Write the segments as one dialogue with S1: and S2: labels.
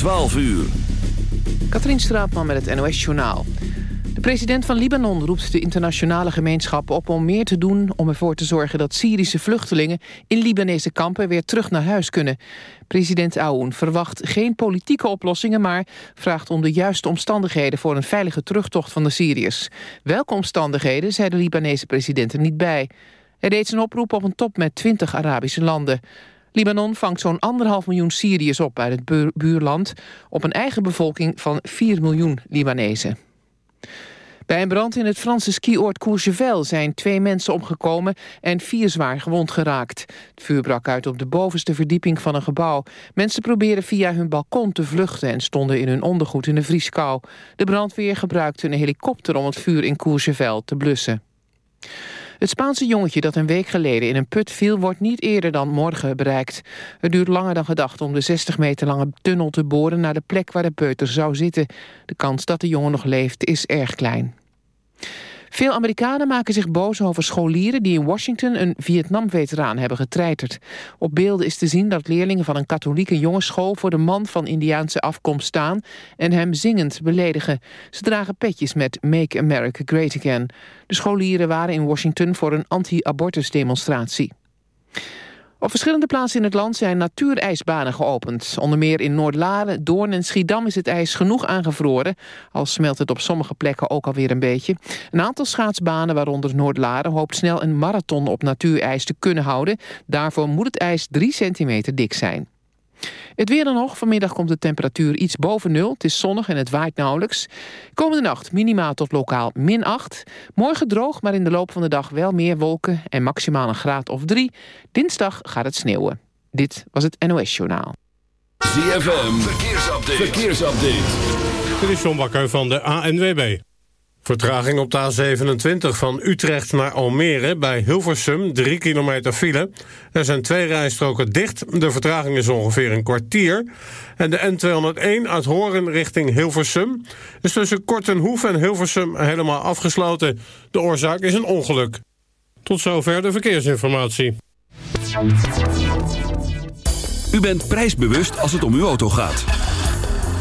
S1: 12 uur.
S2: Katrien Straatman met het NOS-journaal. De president van Libanon roept de internationale gemeenschap op om meer te doen... om ervoor te zorgen dat Syrische vluchtelingen in Libanese kampen weer terug naar huis kunnen. President Aoun verwacht geen politieke oplossingen... maar vraagt om de juiste omstandigheden voor een veilige terugtocht van de Syriërs. Welke omstandigheden, zei de Libanese president er niet bij. Hij deed zijn oproep op een top met 20 Arabische landen. Libanon vangt zo'n anderhalf miljoen Syriërs op uit het buurland... op een eigen bevolking van 4 miljoen Libanezen. Bij een brand in het Franse skioord Courchevel zijn twee mensen omgekomen en vier zwaar gewond geraakt. Het vuur brak uit op de bovenste verdieping van een gebouw. Mensen probeerden via hun balkon te vluchten en stonden in hun ondergoed in de vrieskou. De brandweer gebruikte een helikopter om het vuur in Courchevel te blussen. Het Spaanse jongetje dat een week geleden in een put viel... wordt niet eerder dan morgen bereikt. Het duurt langer dan gedacht om de 60 meter lange tunnel te boren... naar de plek waar de peuter zou zitten. De kans dat de jongen nog leeft is erg klein. Veel Amerikanen maken zich boos over scholieren die in Washington een Vietnam-veteraan hebben getreiterd. Op beelden is te zien dat leerlingen van een katholieke jongensschool voor de man van Indiaanse afkomst staan en hem zingend beledigen. Ze dragen petjes met Make America Great Again. De scholieren waren in Washington voor een anti-abortus demonstratie. Op verschillende plaatsen in het land zijn natuurijsbanen geopend. Onder meer in Noordlaren, Doorn en Schiedam is het ijs genoeg aangevroren. Al smelt het op sommige plekken ook alweer een beetje. Een aantal schaatsbanen, waaronder Noordlaren... hoopt snel een marathon op natuurijs te kunnen houden. Daarvoor moet het ijs 3 centimeter dik zijn. Het weer dan nog. Vanmiddag komt de temperatuur iets boven nul. Het is zonnig en het waait nauwelijks. Komende nacht minimaal tot lokaal min 8. Morgen droog, maar in de loop van de dag wel meer wolken... en maximaal een graad of 3. Dinsdag gaat het sneeuwen. Dit was het NOS Journaal.
S1: ZFM, verkeersupdate. verkeersupdate.
S3: Dit is John Bakker van de ANWB. Vertraging op de A27 van Utrecht naar Almere bij Hilversum, 3 kilometer file. Er zijn twee rijstroken dicht, de vertraging is ongeveer een kwartier. En de N201 uit Horen richting Hilversum is tussen Kortenhoef en Hilversum helemaal afgesloten. De oorzaak is een ongeluk. Tot zover de verkeersinformatie.
S1: U bent prijsbewust als het om uw auto gaat.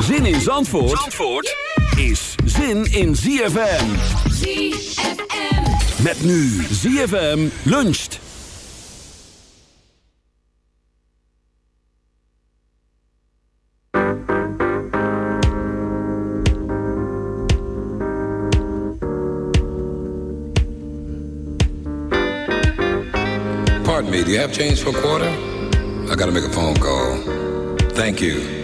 S1: Zin in Zandvoort, Zandvoort is zin in ZFM.
S4: ZFM.
S1: Met nu ZFM luncht.
S5: Pardon me, do you have change for a quarter? I gotta make a phone call. Thank you.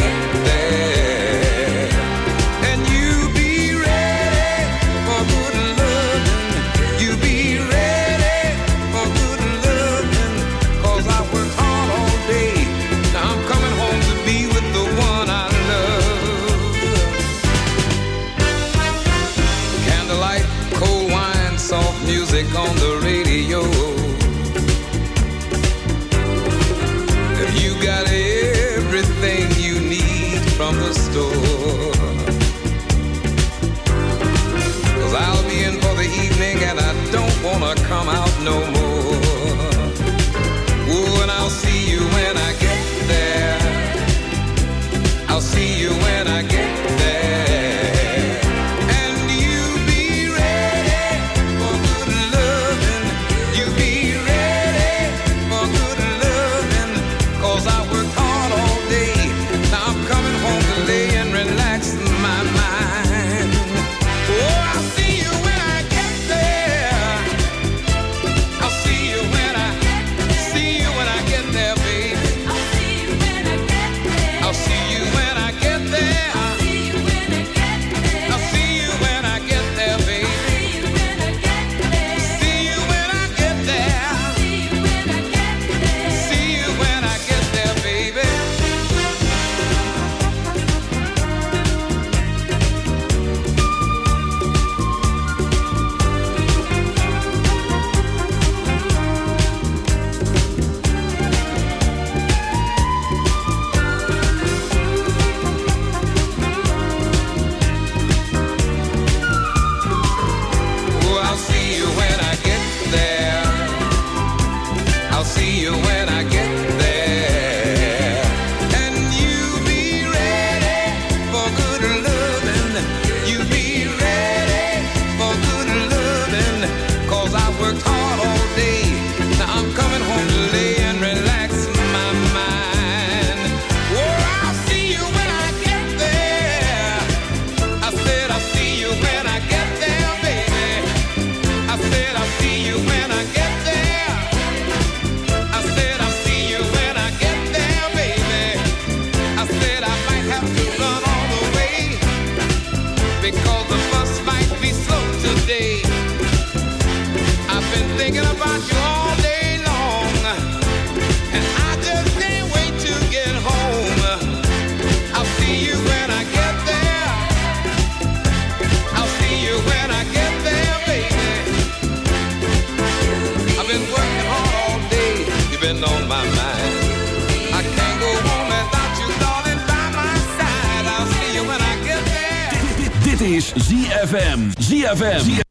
S1: ZFM. ZFM.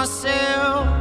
S6: myself.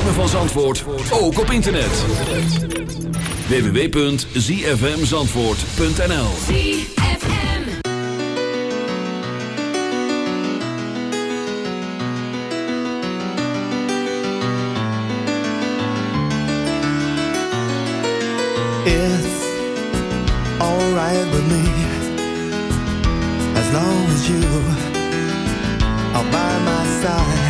S1: ritme van Zandvoort ook op internet. www.zfmzandvoort.nl
S7: It's alright with me. As long as you are by my side.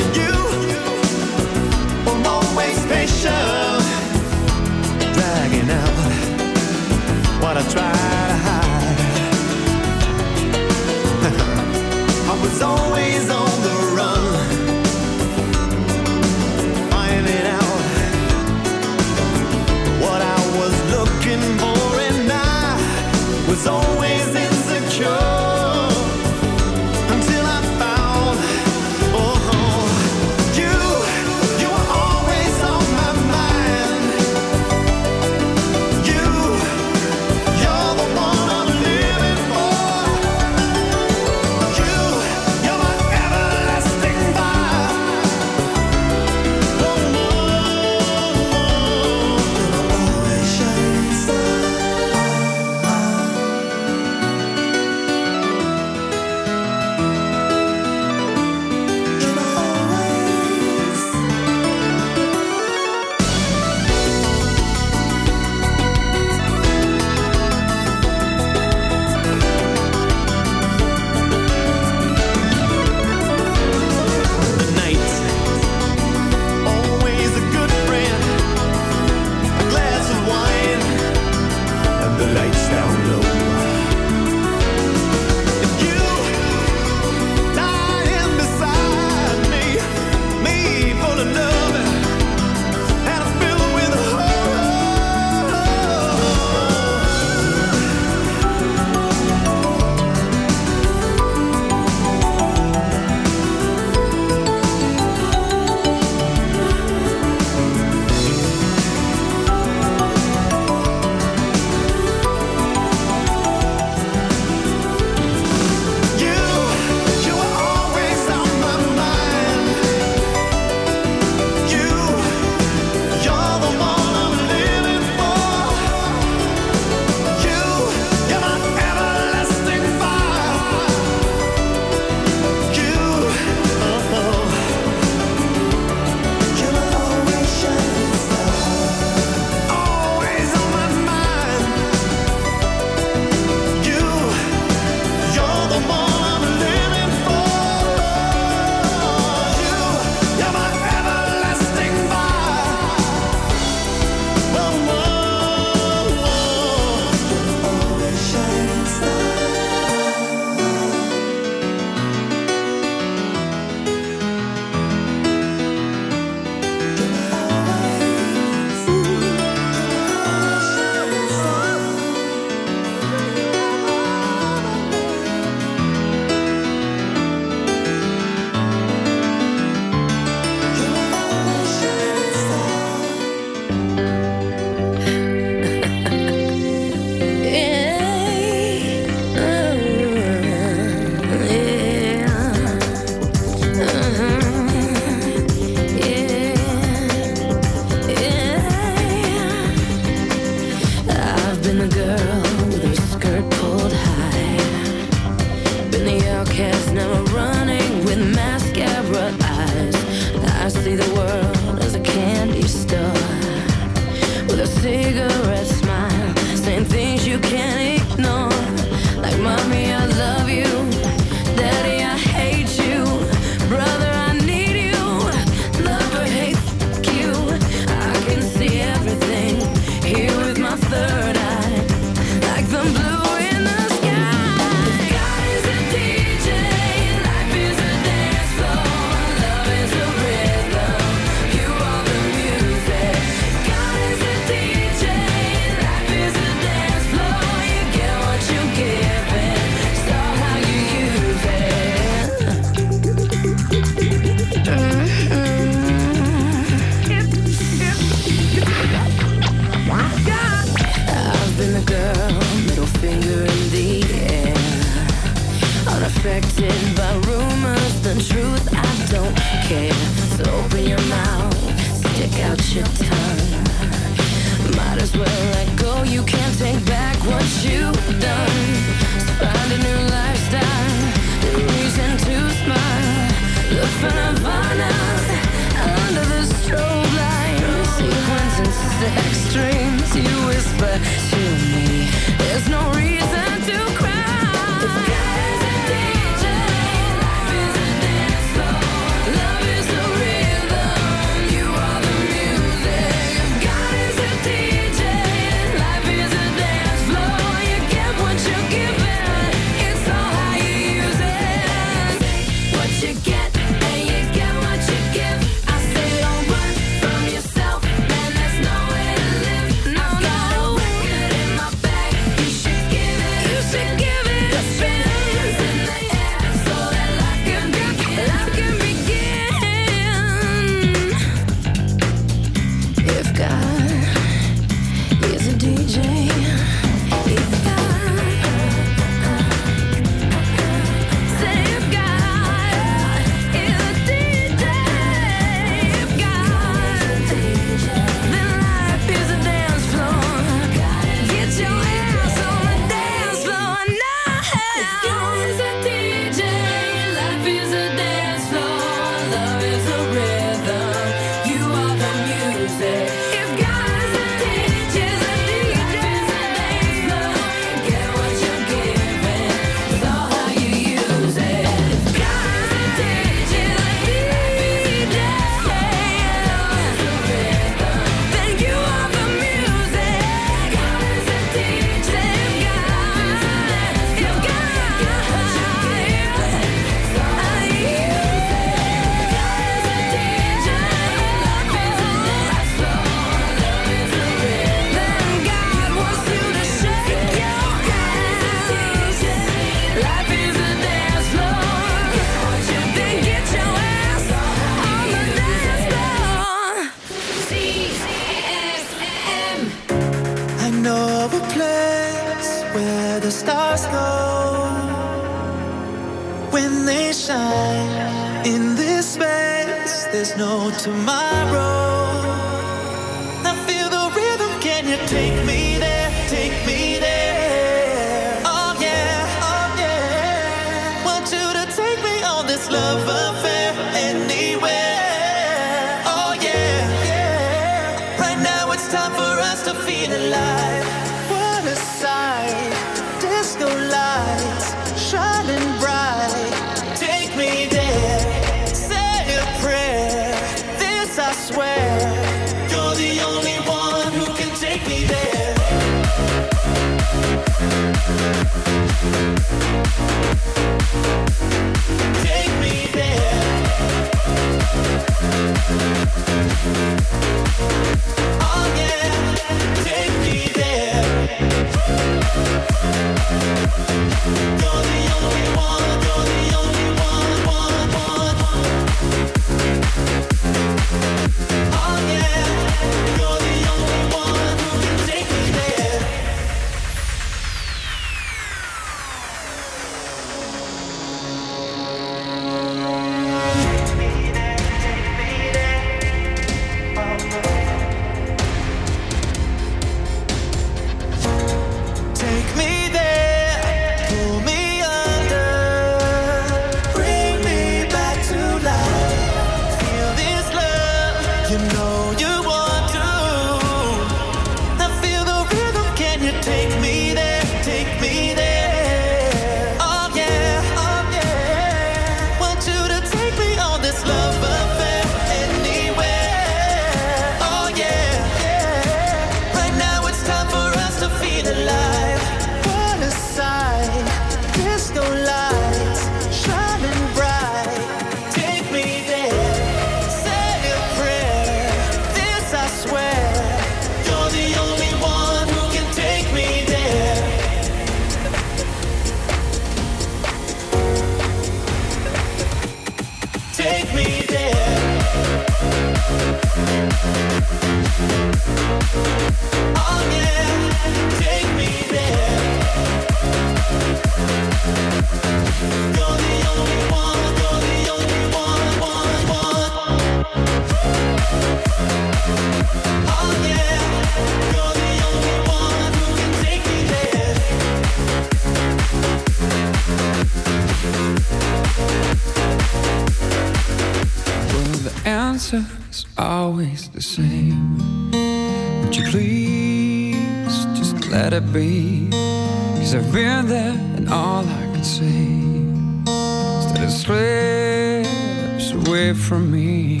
S5: Cause I've been there and all I can say is that it slips away from me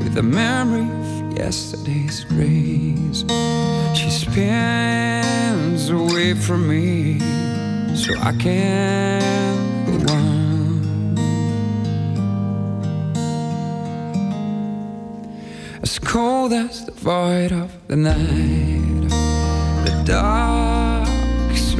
S5: with the memory of yesterday's grace. She spins away from me so I can't go on. As cold as the void of the night, the dark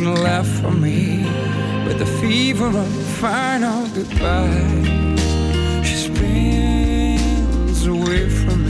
S8: nothing left for me but the fever of final goodbye. She spins away from me.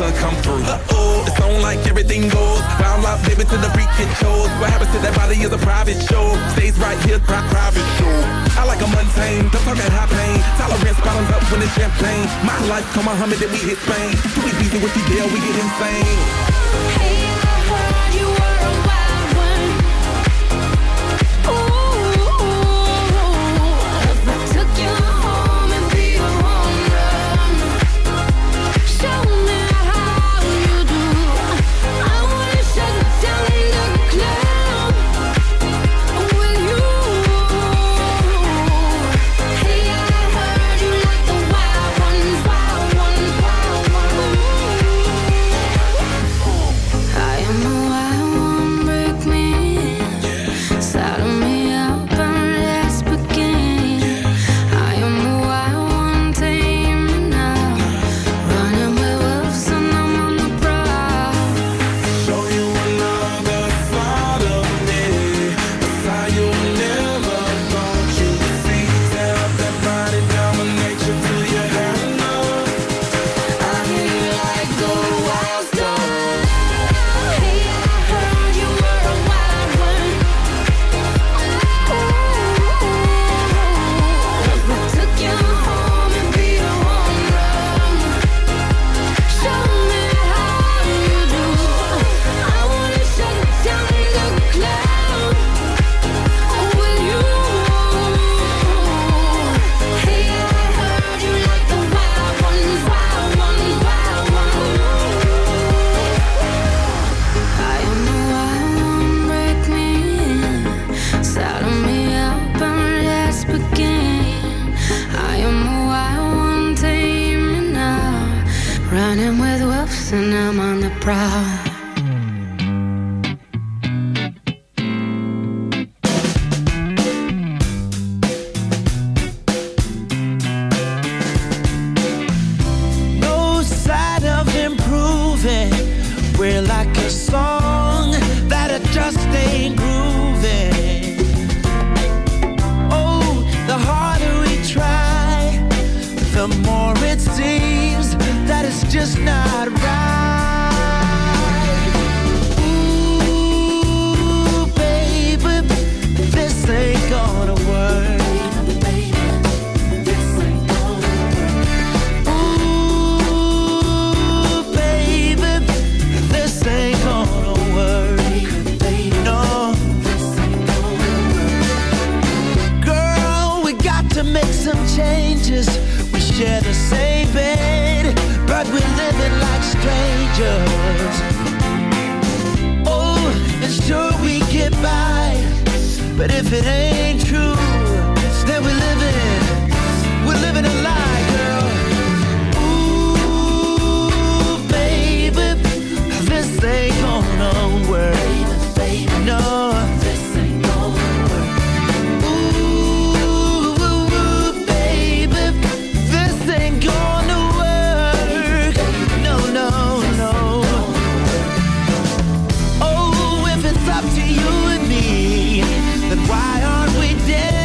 S9: Sun come through. Uh-oh, it's on like everything goes. Round life, living to the freak it shows. What happens to that body is a private show. Stays right here, pri- private show. I like a mundane, don't talk that high pain. Tolerance bottoms up when it's champagne. My life, come on, Muhammad, then we hit Spain. Too easy with you, deal, we get insane.
S10: Hey,
S11: proud. then why aren't we dead?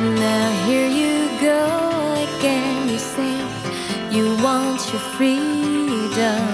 S8: Now here you go again. You say you want your freedom.